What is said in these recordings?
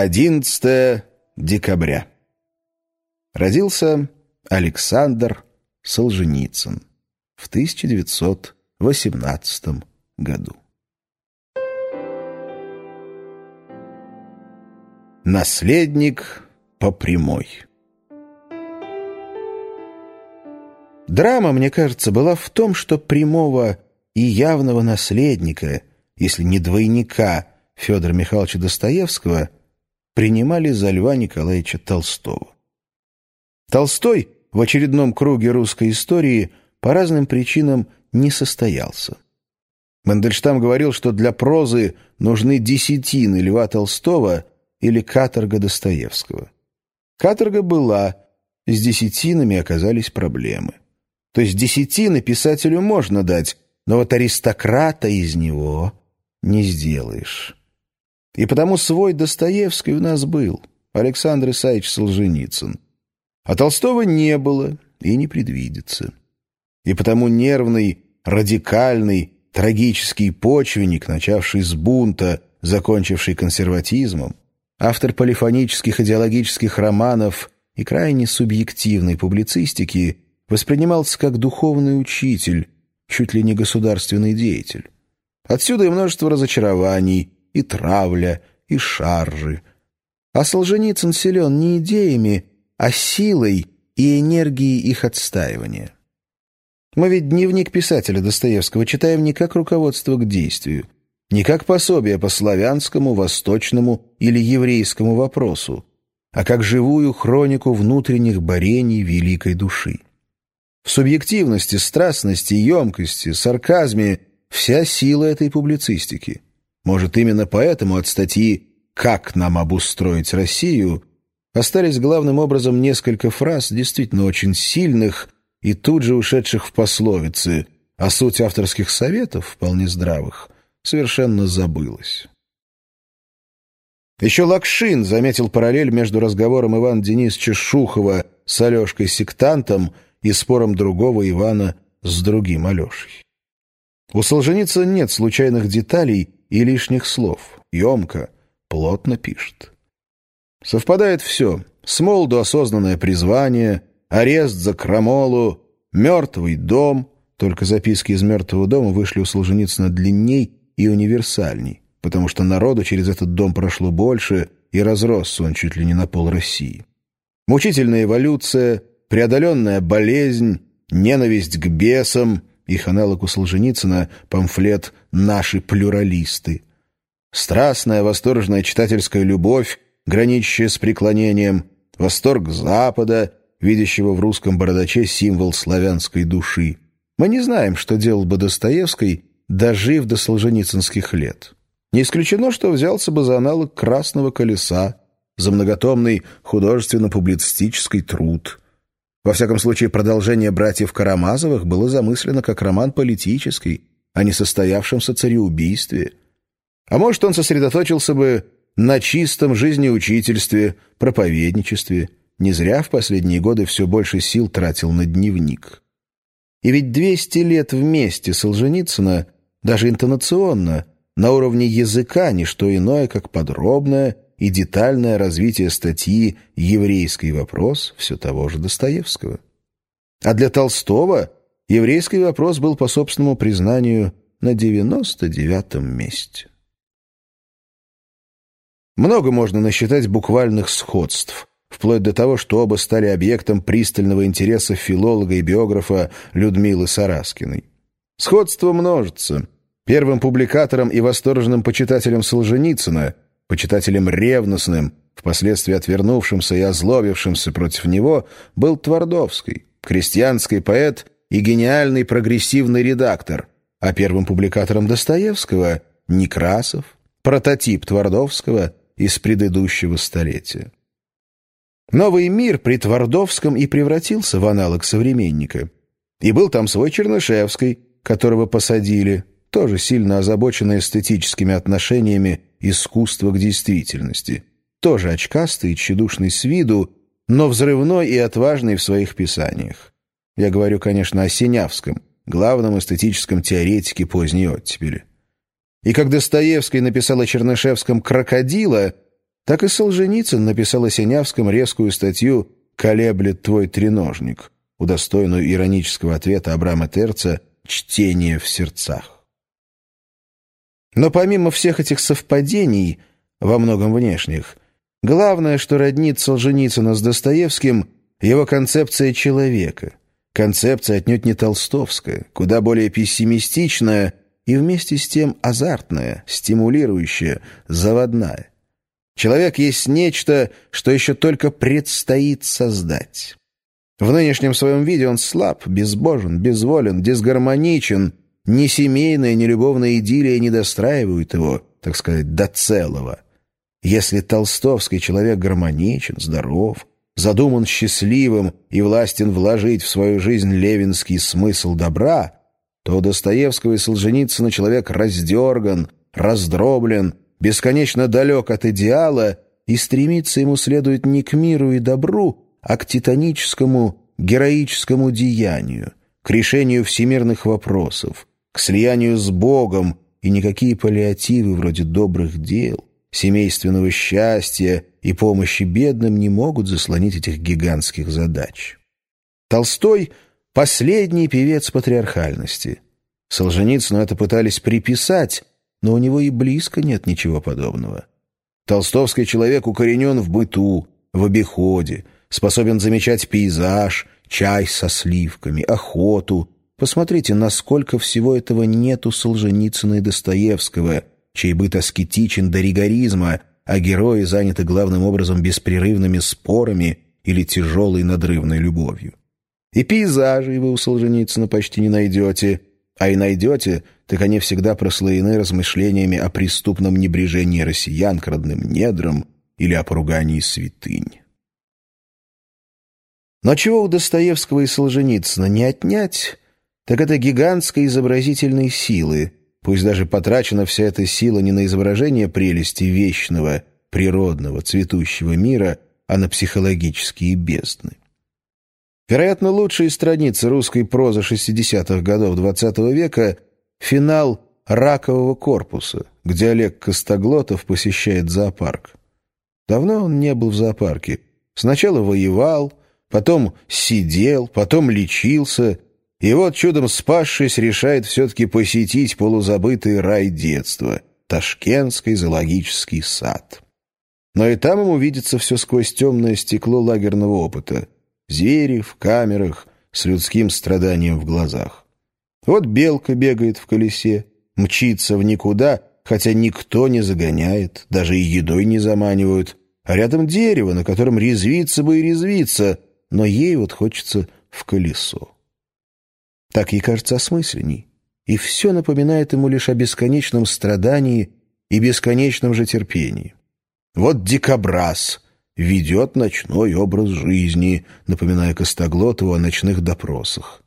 11 декабря. Родился Александр Солженицын в 1918 году. Наследник по прямой. Драма, мне кажется, была в том, что прямого и явного наследника, если не двойника Федора Михайловича Достоевского, принимали за Льва Николаевича Толстого. Толстой в очередном круге русской истории по разным причинам не состоялся. Мандельштам говорил, что для прозы нужны десятины Льва Толстого или каторга Достоевского. Каторга была, с десятинами оказались проблемы. То есть десятины писателю можно дать, но вот аристократа из него не сделаешь. И потому свой Достоевский у нас был, Александр Исаевич Солженицын. А Толстого не было и не предвидится. И потому нервный, радикальный, трагический почвенник, начавший с бунта, закончивший консерватизмом, автор полифонических идеологических романов и крайне субъективной публицистики, воспринимался как духовный учитель, чуть ли не государственный деятель. Отсюда и множество разочарований, и травля, и шаржи. А Солженицын силен не идеями, а силой и энергией их отстаивания. Мы ведь дневник писателя Достоевского читаем не как руководство к действию, не как пособие по славянскому, восточному или еврейскому вопросу, а как живую хронику внутренних борений великой души. В субъективности, страстности, емкости, сарказме вся сила этой публицистики – может, именно поэтому от статьи «Как нам обустроить Россию» остались главным образом несколько фраз, действительно очень сильных и тут же ушедших в пословицы, а суть авторских советов, вполне здравых, совершенно забылась. Еще Лакшин заметил параллель между разговором Ивана Денисовича Шухова с Алешкой-сектантом и спором другого Ивана с другим Алешей. У Солженицына нет случайных деталей и лишних слов. Емко, плотно пишет. Совпадает все. С молоду осознанное призвание, арест за крамолу, мертвый дом. Только записки из мертвого дома вышли у Солженицына длинней и универсальней, потому что народу через этот дом прошло больше, и разросся он чуть ли не на пол России. Мучительная эволюция, преодоленная болезнь, ненависть к бесам, их аналог у Солженицына — памфлет «Наши плюралисты». Страстная, восторженная читательская любовь, граничащая с преклонением, восторг Запада, видящего в русском бородаче символ славянской души. Мы не знаем, что делал бы Достоевский, дожив до солженицынских лет. Не исключено, что взялся бы за аналог «Красного колеса», за многотомный художественно-публицистический труд — во всяком случае, продолжение «Братьев Карамазовых» было замыслено как роман политический, а не состоявшемся цареубийстве. А может, он сосредоточился бы на чистом жизнеучительстве, проповедничестве. Не зря в последние годы все больше сил тратил на дневник. И ведь 200 лет вместе Солженицына, даже интонационно, на уровне языка, не что иное, как подробное – и детальное развитие статьи «Еврейский вопрос» все того же Достоевского. А для Толстого еврейский вопрос был, по собственному признанию, на 99-м месте. Много можно насчитать буквальных сходств, вплоть до того, что оба стали объектом пристального интереса филолога и биографа Людмилы Сараскиной. Сходство множится. Первым публикатором и восторженным почитателем Солженицына – почитателем ревностным, впоследствии отвернувшимся и озлобившимся против него, был Твардовский, крестьянский поэт и гениальный прогрессивный редактор, а первым публикатором Достоевского — Некрасов, прототип Твардовского из предыдущего столетия. Новый мир при Твардовском и превратился в аналог современника. И был там свой Чернышевский, которого посадили, тоже сильно озабоченный эстетическими отношениями искусства к действительности. Тоже очкастый и тщедушный с виду, но взрывной и отважный в своих писаниях. Я говорю, конечно, о Синявском, главном эстетическом теоретике поздней оттепели. И как Достоевский написал о Чернышевском «Крокодила», так и Солженицын написал о Синявском резкую статью «Колеблет твой треножник», удостоенную иронического ответа Абрама Терца «Чтение в сердцах». Но помимо всех этих совпадений, во многом внешних, главное, что роднит Солженицына с Достоевским, его концепция человека, концепция отнюдь не толстовская, куда более пессимистичная и вместе с тем азартная, стимулирующая, заводная. Человек есть нечто, что еще только предстоит создать. В нынешнем своем виде он слаб, безбожен, безволен, дисгармоничен. Ни семейная, ни любовная идиллия не достраивают его, так сказать, до целого. Если толстовский человек гармоничен, здоров, задуман счастливым и властен вложить в свою жизнь левинский смысл добра, то у Достоевского и Солженицына человек раздерган, раздроблен, бесконечно далек от идеала, и стремиться ему следует не к миру и добру, а к титаническому героическому деянию, к решению всемирных вопросов, к слиянию с Богом, и никакие паллиативы вроде добрых дел, семейственного счастья и помощи бедным не могут заслонить этих гигантских задач. Толстой — последний певец патриархальности. Солженицыну это пытались приписать, но у него и близко нет ничего подобного. Толстовский человек укоренен в быту, в обиходе, способен замечать пейзаж, чай со сливками, охоту. Посмотрите, насколько всего этого нет у Солженицына и Достоевского, чей быт аскетичен до ригоризма, а герои заняты главным образом беспрерывными спорами или тяжелой надрывной любовью. И пейзажей вы у Солженицына почти не найдете, а и найдете, так они всегда прослоены размышлениями о преступном небрежении россиян к родным недрам или о поругании святынь. Но чего у Достоевского и Солженицына не отнять, так это гигантской изобразительной силы, пусть даже потрачена вся эта сила не на изображение прелести вечного, природного, цветущего мира, а на психологические бездны. Вероятно, лучшие страницы русской прозы 60-х годов XX -го века — финал «Ракового корпуса», где Олег Костоглотов посещает зоопарк. Давно он не был в зоопарке. Сначала воевал, потом сидел, потом лечился, и вот, чудом спасшись, решает все-таки посетить полузабытый рай детства — Ташкентский зоологический сад. Но и там ему видится все сквозь темное стекло лагерного опыта. Звери в камерах, с людским страданием в глазах. Вот белка бегает в колесе, мчится в никуда, хотя никто не загоняет, даже и едой не заманивают, а рядом дерево, на котором резвиться бы и резвиться — но ей вот хочется в колесо. Так ей кажется осмысленней, и все напоминает ему лишь о бесконечном страдании и бесконечном же терпении. Вот дикобраз ведет ночной образ жизни, напоминая Костоглотову о ночных допросах.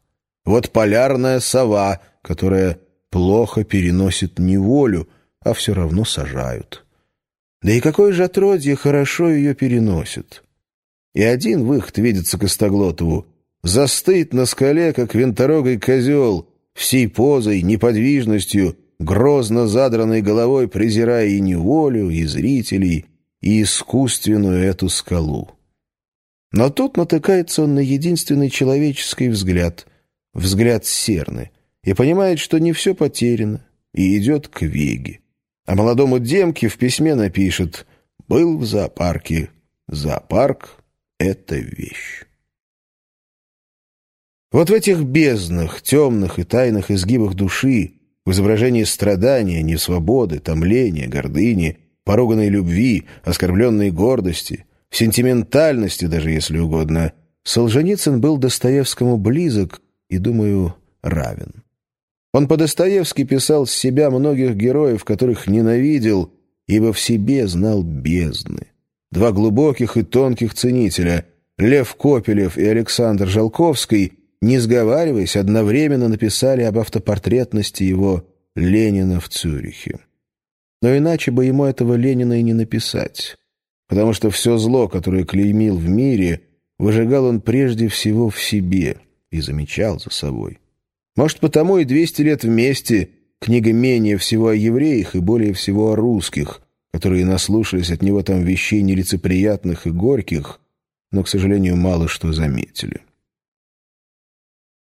Вот полярная сова, которая плохо переносит неволю, а все равно сажают. Да и какое же отродье хорошо ее переносит. И один выход видится Костоглотову — застыть на скале, как винторогой козел, всей позой, неподвижностью, грозно задранной головой, презирая и неволю, и зрителей, и искусственную эту скалу. Но тут натыкается он на единственный человеческий взгляд, взгляд Серны, и понимает, что не все потеряно, и идет к Веге. А молодому Демке в письме напишет «Был в зоопарке, зоопарк это вещь. Вот в этих безднах, темных и тайных изгибах души, в изображении страдания, несвободы, томления, гордыни, поруганной любви, оскорбленной гордости, в сентиментальности даже, если угодно, Солженицын был Достоевскому близок и, думаю, равен. Он по-достоевски писал с себя многих героев, которых ненавидел, ибо в себе знал бездны два глубоких и тонких ценителя, Лев Копелев и Александр Жалковский, не сговариваясь, одновременно написали об автопортретности его Ленина в Цюрихе. Но иначе бы ему этого Ленина и не написать, потому что все зло, которое клеймил в мире, выжигал он прежде всего в себе и замечал за собой. Может, потому и «200 лет вместе» книга менее всего о евреях и более всего о русских, которые наслушались от него там вещей нелицеприятных и горьких, но, к сожалению, мало что заметили.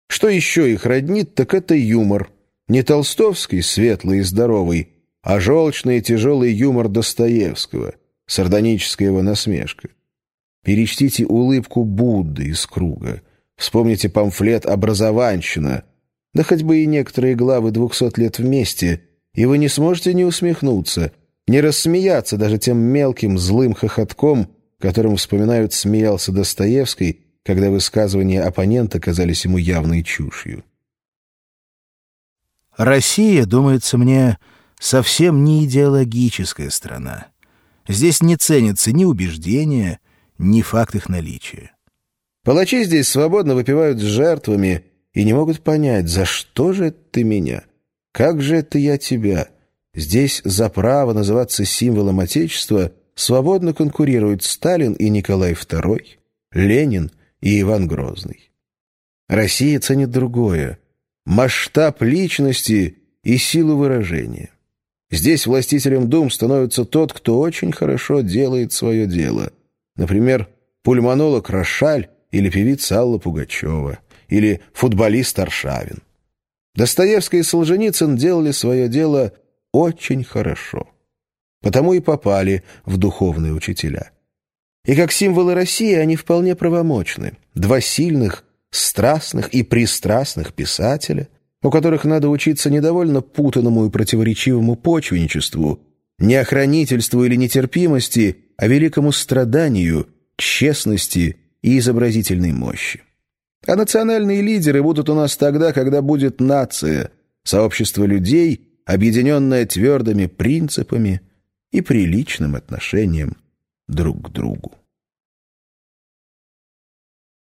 Что еще их роднит, так это юмор. Не толстовский, светлый и здоровый, а желчный и тяжелый юмор Достоевского, сардоническая его насмешка. Перечтите улыбку Будды из круга. Вспомните памфлет «Образованщина», да хоть бы и некоторые главы «Двухсот лет вместе», и вы не сможете не усмехнуться, не рассмеяться даже тем мелким злым хохотком, которым вспоминают смеялся Достоевский, когда высказывания оппонента казались ему явной чушью. Россия, думается мне, совсем не идеологическая страна. Здесь не ценятся ни убеждения, ни факт их наличия. Палачи здесь свободно выпивают с жертвами и не могут понять, за что же ты меня? Как же это я тебя? Здесь за право называться символом Отечества свободно конкурируют Сталин и Николай II, Ленин и Иван Грозный. Россия ценит другое — масштаб личности и силу выражения. Здесь властителем дум становится тот, кто очень хорошо делает свое дело. Например, пульмонолог Рошаль или певица Алла Пугачева, или футболист Аршавин. Достоевский и Солженицын делали свое дело очень хорошо. Потому и попали в духовные учителя. И как символы России они вполне правомочны. Два сильных, страстных и пристрастных писателя, у которых надо учиться не довольно путанному и противоречивому почвенничеству, не охранительству или нетерпимости, а великому страданию, честности и изобразительной мощи. А национальные лидеры будут у нас тогда, когда будет нация, сообщество людей, объединенное твердыми принципами и приличным отношением друг к другу.